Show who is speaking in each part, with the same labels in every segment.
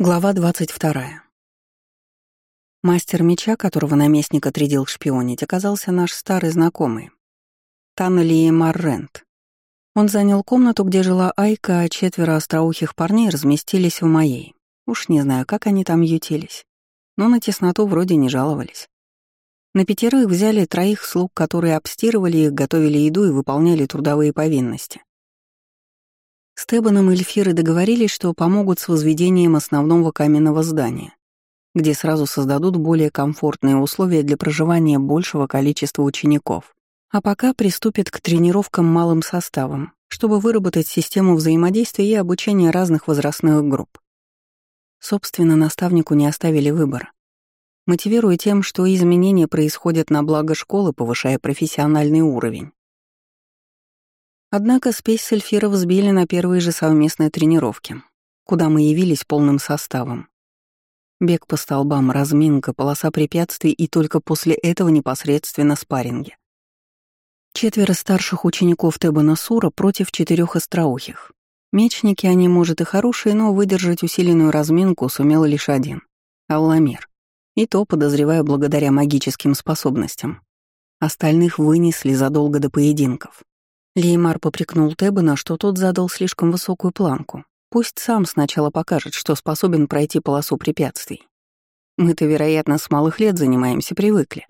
Speaker 1: Глава 22. Мастер меча, которого наместник отрядил шпионить, оказался наш старый знакомый. Таннели Маррент. Он занял комнату, где жила Айка, а четверо остроухих парней разместились в моей. Уж не знаю, как они там ютились. Но на тесноту вроде не жаловались. На пятерых взяли троих слуг, которые обстирывали их, готовили еду и выполняли трудовые повинности. С Тебаном Эльфиры договорились, что помогут с возведением основного каменного здания, где сразу создадут более комфортные условия для проживания большего количества учеников. А пока приступят к тренировкам малым составом, чтобы выработать систему взаимодействия и обучения разных возрастных групп. Собственно, наставнику не оставили выбора, мотивируя тем, что изменения происходят на благо школы, повышая профессиональный уровень. Однако спесь с Эльфира взбили на первые же совместные тренировки, куда мы явились полным составом. Бег по столбам, разминка, полоса препятствий и только после этого непосредственно спарринги. Четверо старших учеников Тебана Сура против четырех остроухих. Мечники они, может, и хорошие, но выдержать усиленную разминку сумел лишь один — Алламир. И то, подозреваю, благодаря магическим способностям. Остальных вынесли задолго до поединков. Леймар попрекнул Тебана, что тот задал слишком высокую планку. Пусть сам сначала покажет, что способен пройти полосу препятствий. Мы-то, вероятно, с малых лет занимаемся, привыкли.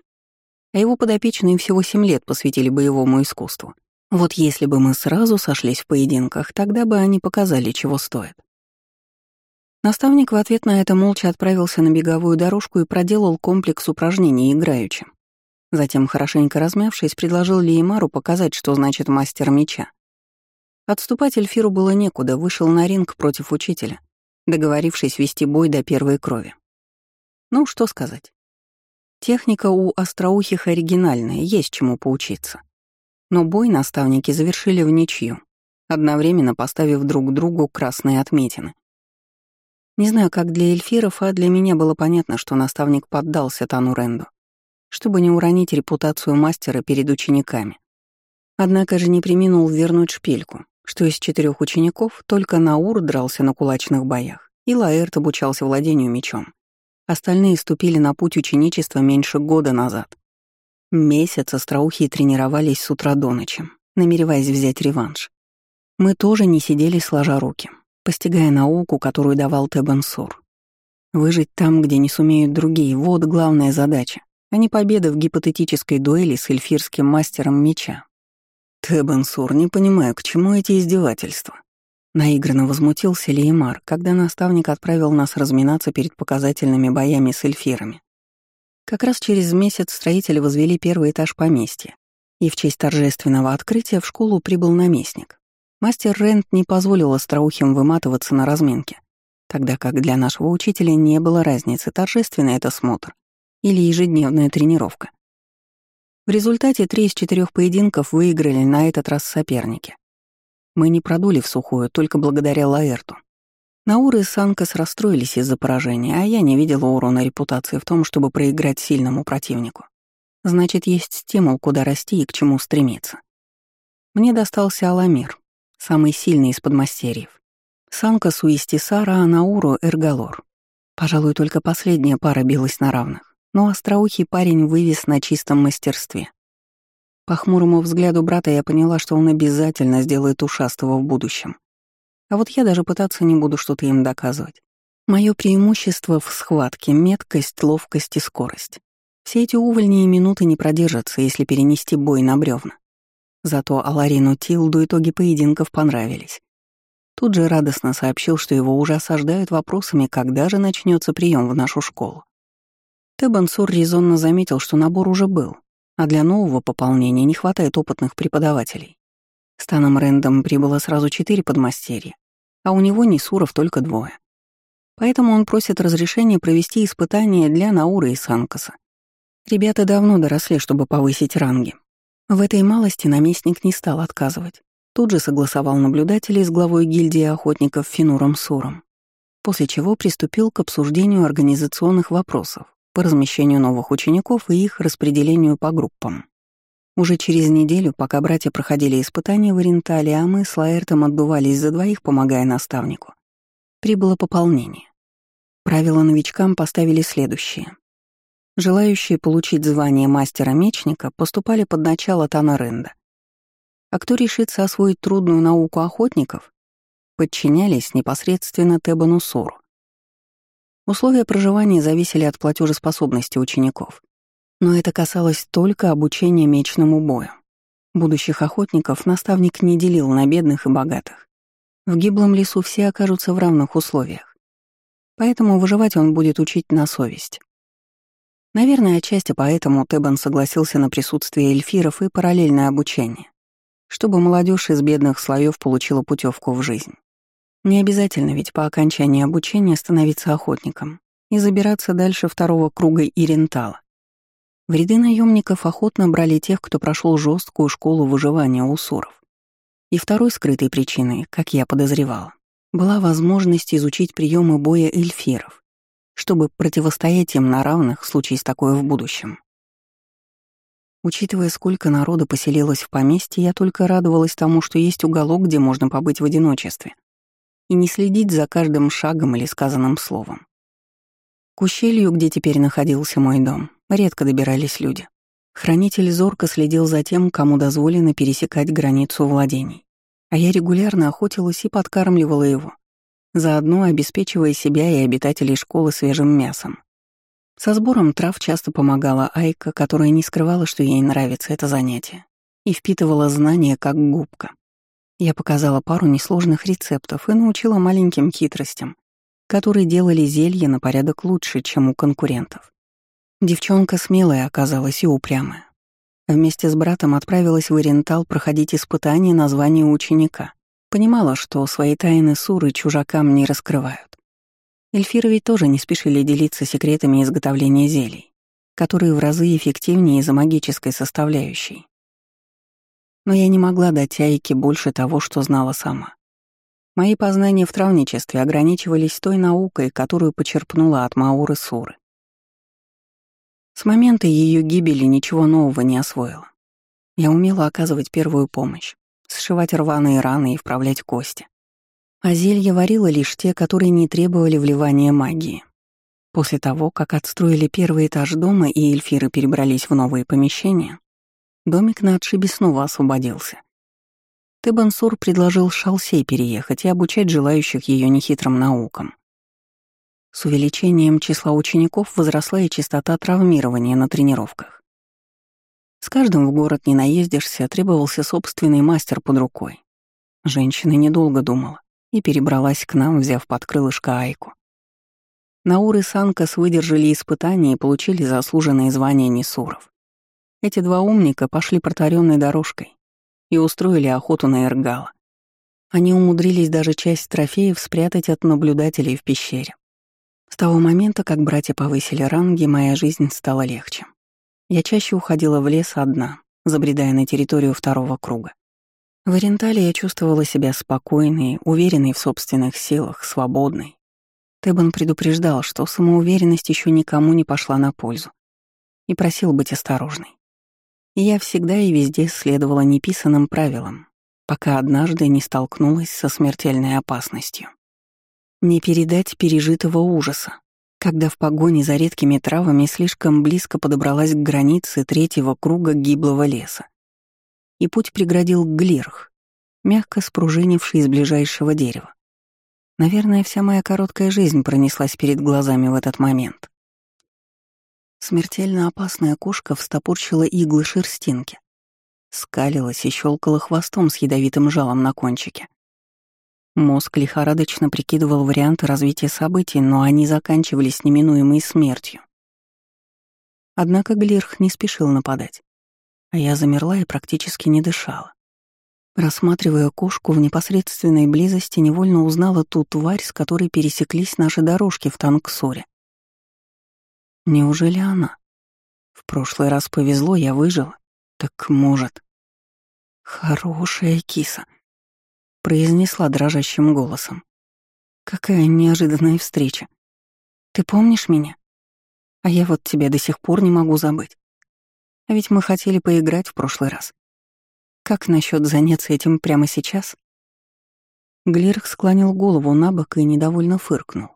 Speaker 1: А его подопечные всего семь лет посвятили боевому искусству. Вот если бы мы сразу сошлись в поединках, тогда бы они показали, чего стоят. Наставник в ответ на это молча отправился на беговую дорожку и проделал комплекс упражнений играючим. Затем, хорошенько размявшись, предложил Леймару показать, что значит мастер меча. Отступать Эльфиру было некуда, вышел на ринг против учителя, договорившись вести бой до первой крови. Ну, что сказать. Техника у остроухих оригинальная, есть чему поучиться. Но бой наставники завершили в ничью, одновременно поставив друг другу красные отметины. Не знаю, как для эльфиров, а для меня было понятно, что наставник поддался Тану Ренду чтобы не уронить репутацию мастера перед учениками. Однако же не приминул вернуть шпильку, что из четырех учеников только Наур дрался на кулачных боях, и Лаэрт обучался владению мечом. Остальные ступили на путь ученичества меньше года назад. Месяц остроухие тренировались с утра до ночи, намереваясь взять реванш. Мы тоже не сидели сложа руки, постигая науку, которую давал Тебенсур. Выжить там, где не сумеют другие — вот главная задача а не победа в гипотетической дуэли с эльфирским мастером меча. «Тебенсур, не понимаю, к чему эти издевательства?» Наигранно возмутился Леймар, когда наставник отправил нас разминаться перед показательными боями с эльфирами. Как раз через месяц строители возвели первый этаж поместья, и в честь торжественного открытия в школу прибыл наместник. Мастер Рент не позволил остроухим выматываться на разминке, тогда как для нашего учителя не было разницы, торжественный это смотр или ежедневная тренировка. В результате три из четырех поединков выиграли на этот раз соперники. Мы не продули в сухую только благодаря Лаэрту. Науры и Санкас расстроились из-за поражения, а я не видела урона репутации в том, чтобы проиграть сильному противнику. Значит, есть стимул, куда расти и к чему стремиться. Мне достался Аламир, самый сильный из подмастерьев. Санкасу Истисара, а Науру — Эргалор. Пожалуй, только последняя пара билась на равных но остроухий парень вывез на чистом мастерстве. По хмурому взгляду брата я поняла, что он обязательно сделает ушастого в будущем. А вот я даже пытаться не буду что-то им доказывать. Мое преимущество в схватке — меткость, ловкость и скорость. Все эти увольни и минуты не продержатся, если перенести бой на бревна. Зато Аларину Тилду итоги поединков понравились. Тут же радостно сообщил, что его уже осаждают вопросами, когда же начнется прием в нашу школу. Тебансур резонно заметил, что набор уже был, а для нового пополнения не хватает опытных преподавателей. Станом Рэндом прибыло сразу четыре подмастерья, а у него Нисуров только двое. Поэтому он просит разрешения провести испытания для Науры и Санкаса. Ребята давно доросли, чтобы повысить ранги. В этой малости наместник не стал отказывать. Тут же согласовал наблюдателей с главой гильдии охотников Финуром Суром, после чего приступил к обсуждению организационных вопросов по размещению новых учеников и их распределению по группам. Уже через неделю, пока братья проходили испытания в Орентале, а мы с Лаэртом отдувались за двоих, помогая наставнику, прибыло пополнение. Правила новичкам поставили следующее. Желающие получить звание мастера-мечника поступали под начало Тана Ренда. А кто решится освоить трудную науку охотников, подчинялись непосредственно Тебану Сору. Условия проживания зависели от платежеспособности учеников. Но это касалось только обучения мечному бою. Будущих охотников наставник не делил на бедных и богатых. В гиблом лесу все окажутся в равных условиях. Поэтому выживать он будет учить на совесть. Наверное, отчасти поэтому Тебан согласился на присутствие эльфиров и параллельное обучение, чтобы молодежь из бедных слоев получила путевку в жизнь. Не обязательно ведь по окончании обучения становиться охотником и забираться дальше второго круга Ирентала. В ряды наемников охотно брали тех, кто прошел жесткую школу выживания у суров. И второй скрытой причиной, как я подозревала, была возможность изучить приемы боя эльфиров, чтобы противостоять им на равных в случае с такое в будущем. Учитывая, сколько народа поселилось в поместье, я только радовалась тому, что есть уголок, где можно побыть в одиночестве и не следить за каждым шагом или сказанным словом. К ущелью, где теперь находился мой дом, редко добирались люди. Хранитель зорко следил за тем, кому дозволено пересекать границу владений, а я регулярно охотилась и подкармливала его, заодно обеспечивая себя и обитателей школы свежим мясом. Со сбором трав часто помогала Айка, которая не скрывала, что ей нравится это занятие, и впитывала знания как губка. Я показала пару несложных рецептов и научила маленьким хитростям, которые делали зелье на порядок лучше, чем у конкурентов. Девчонка смелая оказалась и упрямая. Вместе с братом отправилась в Орентал проходить испытание на звание ученика. Понимала, что свои тайны суры чужакам не раскрывают. Эльфиры ведь тоже не спешили делиться секретами изготовления зелий, которые в разы эффективнее из-за магической составляющей. Но я не могла дать Айке больше того, что знала сама. Мои познания в травничестве ограничивались той наукой, которую почерпнула от Мауры Суры. С момента ее гибели ничего нового не освоила. Я умела оказывать первую помощь, сшивать рваные раны и вправлять кости. А зелья варила лишь те, которые не требовали вливания магии. После того, как отстроили первый этаж дома и эльфиры перебрались в новые помещения, Домик на отшибе снова освободился. Тебансур предложил Шалсей переехать и обучать желающих ее нехитрым наукам. С увеличением числа учеников возросла и частота травмирования на тренировках. С каждым в город не наездишься, требовался собственный мастер под рукой. Женщина недолго думала и перебралась к нам, взяв под крылышко Айку. Наур и Санкас выдержали испытания и получили заслуженные звания Несуров. Эти два умника пошли протаренной дорожкой и устроили охоту на Эргала. Они умудрились даже часть трофеев спрятать от наблюдателей в пещере. С того момента, как братья повысили ранги, моя жизнь стала легче. Я чаще уходила в лес одна, забредая на территорию второго круга. В Орентале я чувствовала себя спокойной, уверенной в собственных силах, свободной. Тебан предупреждал, что самоуверенность еще никому не пошла на пользу, и просил быть осторожной. Я всегда и везде следовала неписанным правилам, пока однажды не столкнулась со смертельной опасностью. Не передать пережитого ужаса, когда в погоне за редкими травами слишком близко подобралась к границе третьего круга гиблого леса. И путь преградил Глирх, мягко спружинивший из ближайшего дерева. Наверное, вся моя короткая жизнь пронеслась перед глазами в этот момент. Смертельно опасная кошка встопорчила иглы шерстинки. Скалилась и щелкала хвостом с ядовитым жалом на кончике. Мозг лихорадочно прикидывал варианты развития событий, но они заканчивались неминуемой смертью. Однако Глирх не спешил нападать, а я замерла и практически не дышала. Рассматривая кошку в непосредственной близости, невольно узнала ту тварь, с которой пересеклись наши дорожки в Танксоре. Неужели она? В прошлый раз повезло, я выжила. Так может... Хорошая киса, произнесла дрожащим голосом. Какая неожиданная встреча. Ты помнишь меня? А я вот тебя до сих пор не могу забыть. А ведь мы хотели поиграть в прошлый раз. Как насчет заняться этим прямо сейчас? Глирх склонил голову на бок и недовольно фыркнул.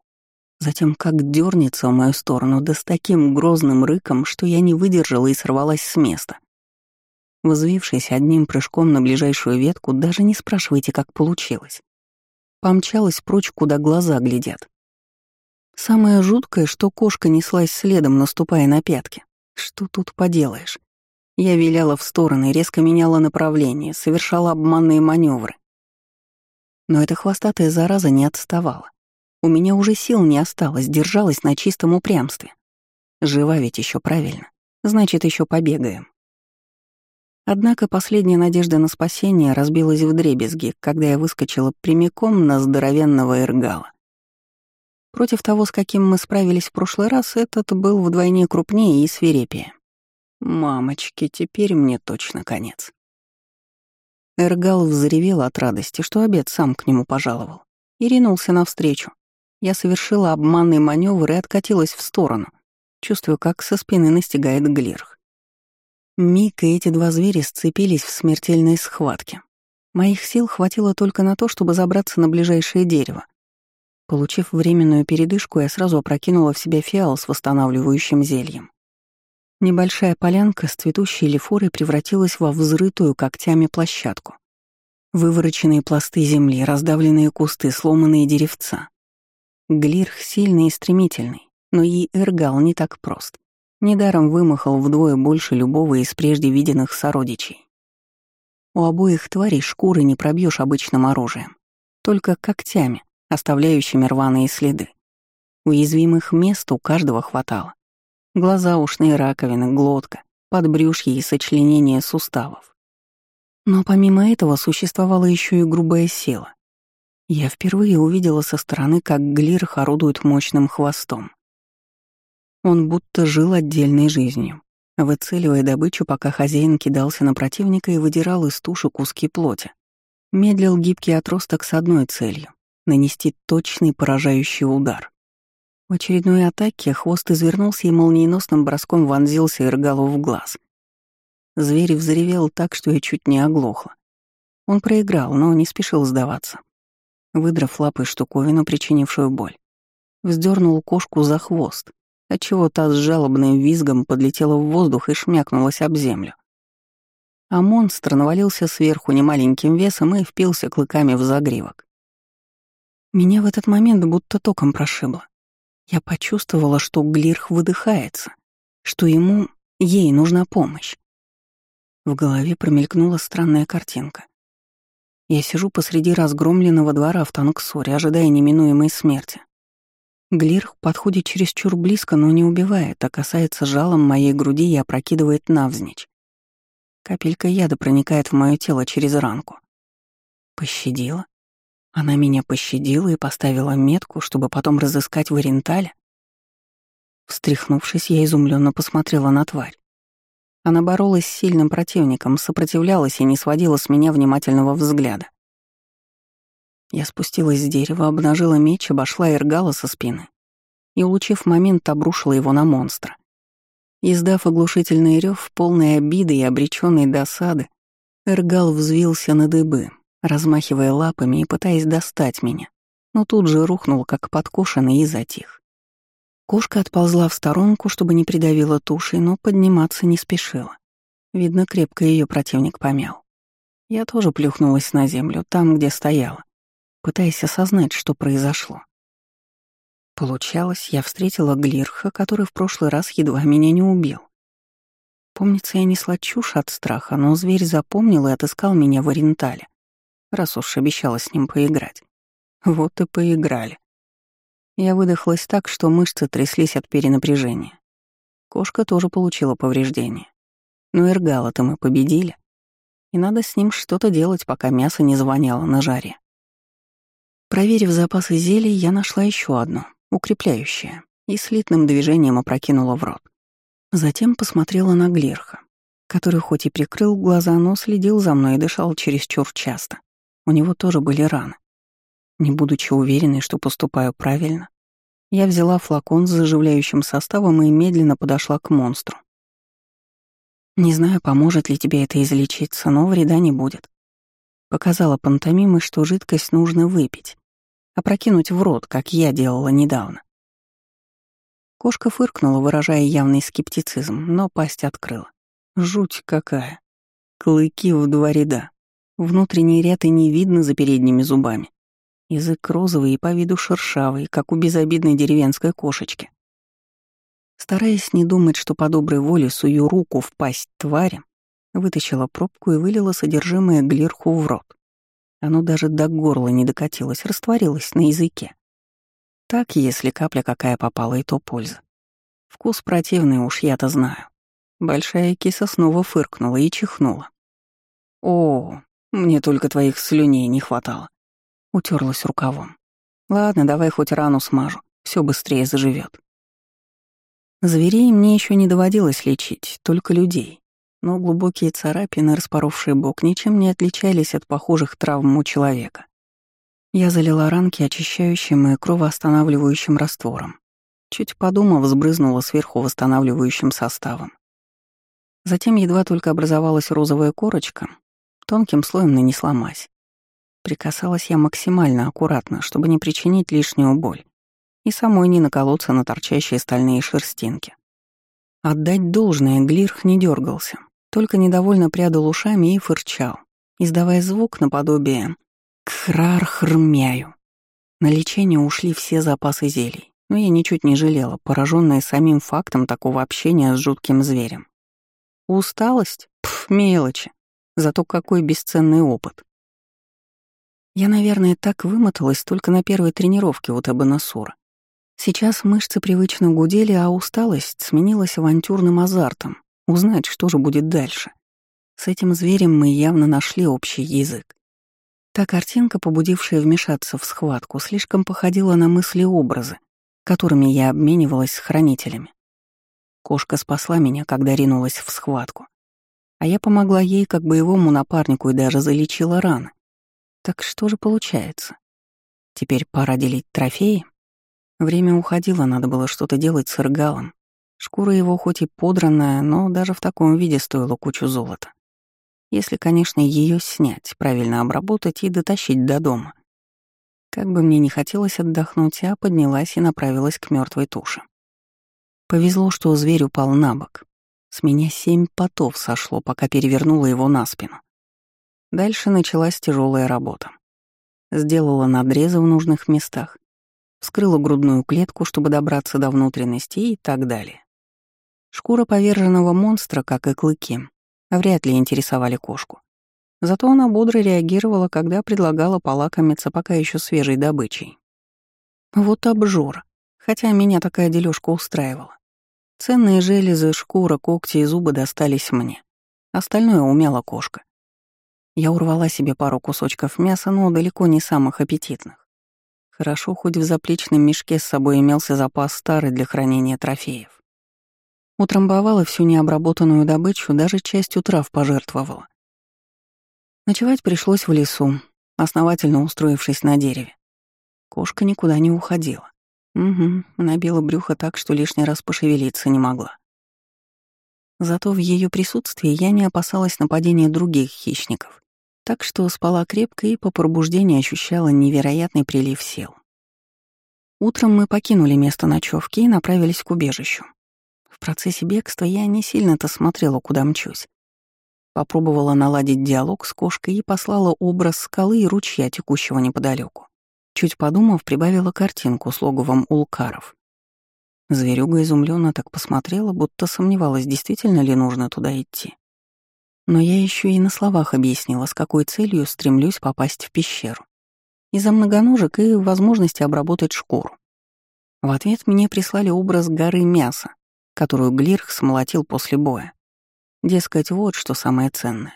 Speaker 1: Затем как дернется в мою сторону, да с таким грозным рыком, что я не выдержала и сорвалась с места. Возвившись одним прыжком на ближайшую ветку, даже не спрашивайте, как получилось. Помчалась прочь, куда глаза глядят. Самое жуткое, что кошка неслась следом, наступая на пятки. Что тут поделаешь? Я виляла в стороны, резко меняла направление, совершала обманные маневры. Но эта хвостатая зараза не отставала. У меня уже сил не осталось, держалась на чистом упрямстве. Жива ведь еще правильно. Значит, еще побегаем. Однако последняя надежда на спасение разбилась в дребезги, когда я выскочила прямиком на здоровенного эргала. Против того, с каким мы справились в прошлый раз, этот был вдвойне крупнее и свирепее. Мамочки, теперь мне точно конец. Эргал взревел от радости, что обед сам к нему пожаловал, и ринулся навстречу. Я совершила обманный маневр и откатилась в сторону, чувствуя, как со спины настигает Глирх. Миг и эти два зверя сцепились в смертельной схватке. Моих сил хватило только на то, чтобы забраться на ближайшее дерево. Получив временную передышку, я сразу опрокинула в себя фиал с восстанавливающим зельем. Небольшая полянка с цветущей лифорой превратилась во взрытую когтями площадку. Вывороченные пласты земли, раздавленные кусты, сломанные деревца. Глирх сильный и стремительный, но и Эргал не так прост. Недаром вымахал вдвое больше любого из прежде виденных сородичей. У обоих тварей шкуры не пробьешь обычным оружием, только когтями, оставляющими рваные следы. Уязвимых мест у каждого хватало. Глаза, ушные раковины, глотка, подбрюшье и сочленение суставов. Но помимо этого существовала еще и грубая сила. Я впервые увидела со стороны, как Глир орудует мощным хвостом. Он будто жил отдельной жизнью, выцеливая добычу, пока хозяин кидался на противника и выдирал из туши куски плоти. Медлил гибкий отросток с одной целью — нанести точный поражающий удар. В очередной атаке хвост извернулся и молниеносным броском вонзился Иргалу в глаз. Зверь взревел так, что я чуть не оглохла. Он проиграл, но не спешил сдаваться. Выдрав лапой штуковину, причинившую боль, вздернул кошку за хвост, отчего та с жалобным визгом подлетела в воздух и шмякнулась об землю. А монстр навалился сверху немаленьким весом и впился клыками в загривок. Меня в этот момент будто током прошибло. Я почувствовала, что Глирх выдыхается, что ему, ей нужна помощь. В голове промелькнула странная картинка. Я сижу посреди разгромленного двора в Танксоре, ожидая неминуемой смерти. Глирх подходит чересчур близко, но не убивает, а касается жалом моей груди и опрокидывает навзничь. Капелька яда проникает в мое тело через ранку. Пощадила? Она меня пощадила и поставила метку, чтобы потом разыскать в Орентале? Встряхнувшись, я изумленно посмотрела на тварь. Она боролась с сильным противником, сопротивлялась и не сводила с меня внимательного взгляда. Я спустилась с дерева, обнажила меч, обошла Эргала со спины и, улучив момент, обрушила его на монстра. Издав оглушительный рев, полной обиды и обреченной досады, Эргал взвился на дыбы, размахивая лапами и пытаясь достать меня, но тут же рухнул, как подкошенный, и затих. Кошка отползла в сторонку, чтобы не придавила тушей, но подниматься не спешила. Видно, крепко ее противник помял. Я тоже плюхнулась на землю, там, где стояла, пытаясь осознать, что произошло. Получалось, я встретила Глирха, который в прошлый раз едва меня не убил. Помнится, я несла чушь от страха, но зверь запомнил и отыскал меня в Орентале, раз уж обещала с ним поиграть. Вот и поиграли. Я выдохлась так, что мышцы тряслись от перенапряжения. Кошка тоже получила повреждения. Но Эргала-то мы победили. И надо с ним что-то делать, пока мясо не звоняло на жаре. Проверив запасы зелий, я нашла еще одно, укрепляющее, и слитным движением опрокинула в рот. Затем посмотрела на Глирха, который хоть и прикрыл глаза, но следил за мной и дышал чересчур часто. У него тоже были раны. Не будучи уверенной, что поступаю правильно, я взяла флакон с заживляющим составом и медленно подошла к монстру. Не знаю, поможет ли тебе это излечиться, но вреда не будет. Показала пантомимой, что жидкость нужно выпить, опрокинуть в рот, как я делала недавно. Кошка фыркнула, выражая явный скептицизм, но пасть открыла. Жуть какая. Клыки в два ряда. Внутренний ряд и не видно за передними зубами. Язык розовый и по виду шершавый, как у безобидной деревенской кошечки. Стараясь не думать, что по доброй воле сую руку в пасть твари, вытащила пробку и вылила содержимое глирху в рот. Оно даже до горла не докатилось, растворилось на языке. Так, если капля какая попала, и то польза. Вкус противный уж я-то знаю. Большая киса снова фыркнула и чихнула. «О, мне только твоих слюней не хватало». Утерлась рукавом. «Ладно, давай хоть рану смажу, все быстрее заживет. Зверей мне еще не доводилось лечить, только людей но глубокие царапины, распоровшие бок, ничем не отличались от похожих травм у человека. Я залила ранки очищающим и кровоостанавливающим раствором. Чуть подумав, сбрызнула сверху восстанавливающим составом. Затем едва только образовалась розовая корочка, тонким слоем нанесла мазь. Прикасалась я максимально аккуратно, чтобы не причинить лишнюю боль и самой не наколоться на торчащие стальные шерстинки. Отдать должное, Глирх не дергался, только недовольно прядал ушами и фырчал, издавая звук наподобие «кхрар-хрмяю». На лечение ушли все запасы зелий, но я ничуть не жалела, пораженная самим фактом такого общения с жутким зверем. Усталость? Пф, мелочи. Зато какой бесценный опыт. Я, наверное, так вымоталась только на первой тренировке у Табанасура. Сейчас мышцы привычно гудели, а усталость сменилась авантюрным азартом, Узнать, что же будет дальше. С этим зверем мы явно нашли общий язык. Та картинка, побудившая вмешаться в схватку, слишком походила на мысли-образы, которыми я обменивалась с хранителями. Кошка спасла меня, когда ринулась в схватку. А я помогла ей как боевому напарнику и даже залечила раны. Так что же получается? Теперь пора делить трофеи? Время уходило, надо было что-то делать с Иргалом. Шкура его хоть и подранная, но даже в таком виде стоила кучу золота. Если, конечно, ее снять, правильно обработать и дотащить до дома. Как бы мне не хотелось отдохнуть, я поднялась и направилась к мертвой туше. Повезло, что зверь упал на бок. С меня семь потов сошло, пока перевернула его на спину. Дальше началась тяжелая работа. Сделала надрезы в нужных местах, вскрыла грудную клетку, чтобы добраться до внутренности и так далее. Шкура поверженного монстра, как и клыки, вряд ли интересовали кошку. Зато она бодро реагировала, когда предлагала полакомиться пока еще свежей добычей. Вот обжор, хотя меня такая дележка устраивала. Ценные железы, шкура, когти и зубы достались мне. Остальное умела кошка. Я урвала себе пару кусочков мяса, но далеко не самых аппетитных. Хорошо, хоть в заплечном мешке с собой имелся запас старый для хранения трофеев. Утрамбовала всю необработанную добычу, даже частью трав пожертвовала. Ночевать пришлось в лесу, основательно устроившись на дереве. Кошка никуда не уходила. Угу, набила брюхо так, что лишний раз пошевелиться не могла. Зато в ее присутствии я не опасалась нападения других хищников, так что спала крепко и по пробуждению ощущала невероятный прилив сил. Утром мы покинули место ночевки и направились к убежищу. В процессе бегства я не сильно-то смотрела, куда мчусь. Попробовала наладить диалог с кошкой и послала образ скалы и ручья, текущего неподалеку. Чуть подумав, прибавила картинку с логовом улкаров. Зверюга изумленно так посмотрела, будто сомневалась, действительно ли нужно туда идти. Но я еще и на словах объяснила, с какой целью стремлюсь попасть в пещеру. Из-за многоножек и возможности обработать шкуру. В ответ мне прислали образ горы мяса, которую Глирх смолотил после боя. Дескать, вот что самое ценное.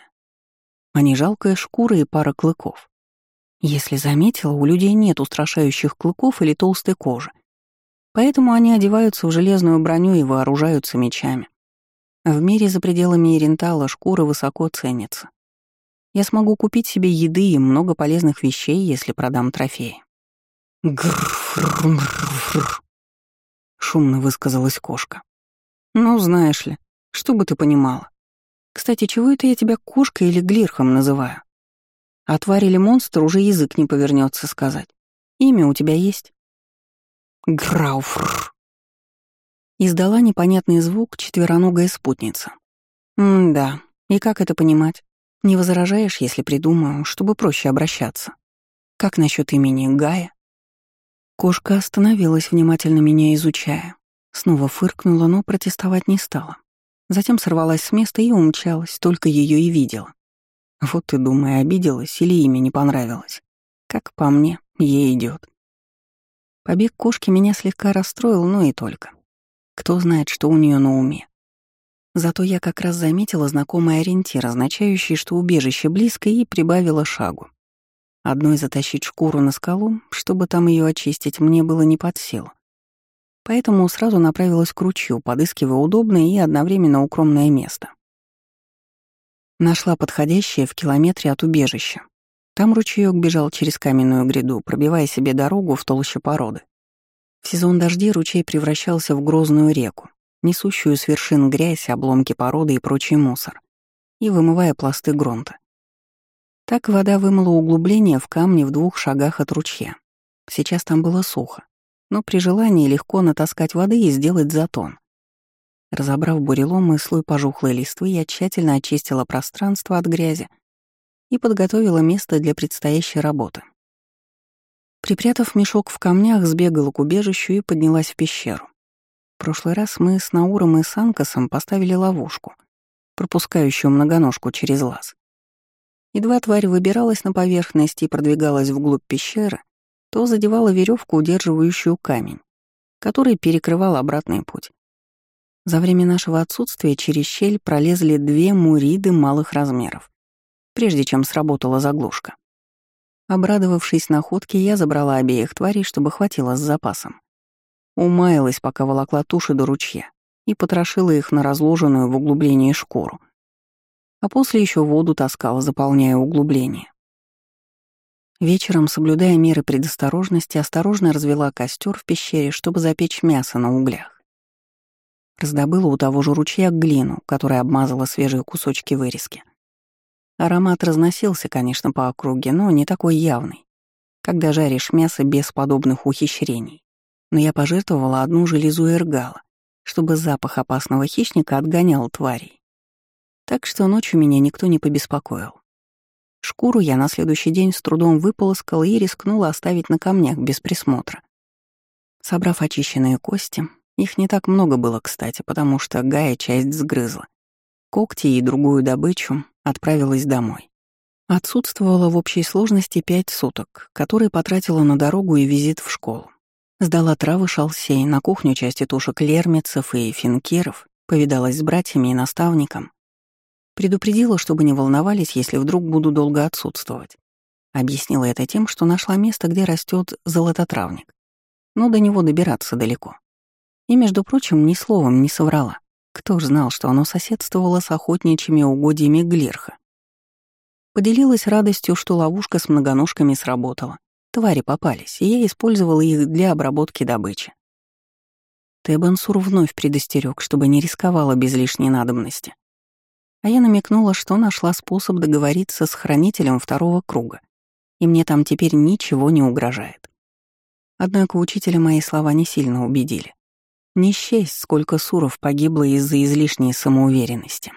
Speaker 1: А не жалкая шкура и пара клыков. Если заметила, у людей нет устрашающих клыков или толстой кожи. Поэтому они одеваются в железную броню и вооружаются мечами. В мире за пределами Ирентала шкура высоко ценится. Я смогу купить себе еды и много полезных вещей, если продам трофеи. Гррррррррр. Шумно высказалась кошка. Ну, знаешь ли, что бы ты понимала. Кстати, чего это я тебя кошкой или глирхом называю? А тварь или монстр уже язык не повернется сказать. Имя у тебя есть? Грауфр. Издала непонятный звук четвероногая спутница. М-да, и как это понимать? Не возражаешь, если придумаю, чтобы проще обращаться? Как насчет имени Гая? Кошка остановилась, внимательно меня изучая. Снова фыркнула, но протестовать не стала. Затем сорвалась с места и умчалась, только ее и видела. Вот ты, думай, обиделась или имя не понравилось. Как по мне, ей идет. Побег кошки меня слегка расстроил, но и только. Кто знает, что у нее на уме. Зато я как раз заметила знакомый ориентир, означающий, что убежище близко, и прибавила шагу. Одной затащить шкуру на скалу, чтобы там ее очистить, мне было не под силу. Поэтому сразу направилась к ручью, подыскивая удобное и одновременно укромное место. Нашла подходящее в километре от убежища. Там ручеёк бежал через каменную гряду, пробивая себе дорогу в толще породы. В сезон дождей ручей превращался в грозную реку, несущую с вершин грязь, обломки породы и прочий мусор, и вымывая пласты грунта. Так вода вымыла углубление в камне в двух шагах от ручья. Сейчас там было сухо, но при желании легко натаскать воды и сделать затон. Разобрав бурелом и слой пожухлой листвы, я тщательно очистила пространство от грязи и подготовила место для предстоящей работы. Припрятав мешок в камнях, сбегала к убежищу и поднялась в пещеру. В прошлый раз мы с Науром и Санкасом поставили ловушку, пропускающую многоножку через лаз. Едва тварь выбиралась на поверхность и продвигалась вглубь пещеры, то задевала веревку, удерживающую камень, который перекрывал обратный путь. За время нашего отсутствия через щель пролезли две муриды малых размеров, прежде чем сработала заглушка. Обрадовавшись находке, я забрала обеих тварей, чтобы хватило с запасом. Умаялась, пока волокла туши до ручья, и потрошила их на разложенную в углублении шкуру — а после еще воду таскала, заполняя углубление. Вечером, соблюдая меры предосторожности, осторожно развела костер в пещере, чтобы запечь мясо на углях. Раздобыла у того же ручья глину, которая обмазала свежие кусочки вырезки. Аромат разносился, конечно, по округе, но не такой явный, когда жаришь мясо без подобных ухищрений. Но я пожертвовала одну железу эргала, чтобы запах опасного хищника отгонял тварей. Так что ночью меня никто не побеспокоил. Шкуру я на следующий день с трудом выполоскала и рискнула оставить на камнях без присмотра. Собрав очищенные кости, их не так много было, кстати, потому что Гая часть сгрызла. Когти и другую добычу отправилась домой. Отсутствовала в общей сложности пять суток, которые потратила на дорогу и визит в школу. Сдала травы шалсей, на кухню части тушек лермицев и финкиров, повидалась с братьями и наставником, Предупредила, чтобы не волновались, если вдруг буду долго отсутствовать. Объяснила это тем, что нашла место, где растет золототравник. Но до него добираться далеко. И, между прочим, ни словом не соврала. Кто ж знал, что оно соседствовало с охотничьими угодьями Глирха. Поделилась радостью, что ловушка с многоножками сработала. Твари попались, и я использовала их для обработки добычи. Тебансур вновь предостерег, чтобы не рисковала без лишней надобности. А я намекнула, что нашла способ договориться с хранителем второго круга, и мне там теперь ничего не угрожает. Однако учителя мои слова не сильно убедили. Не счесть, сколько суров погибло из-за излишней самоуверенности.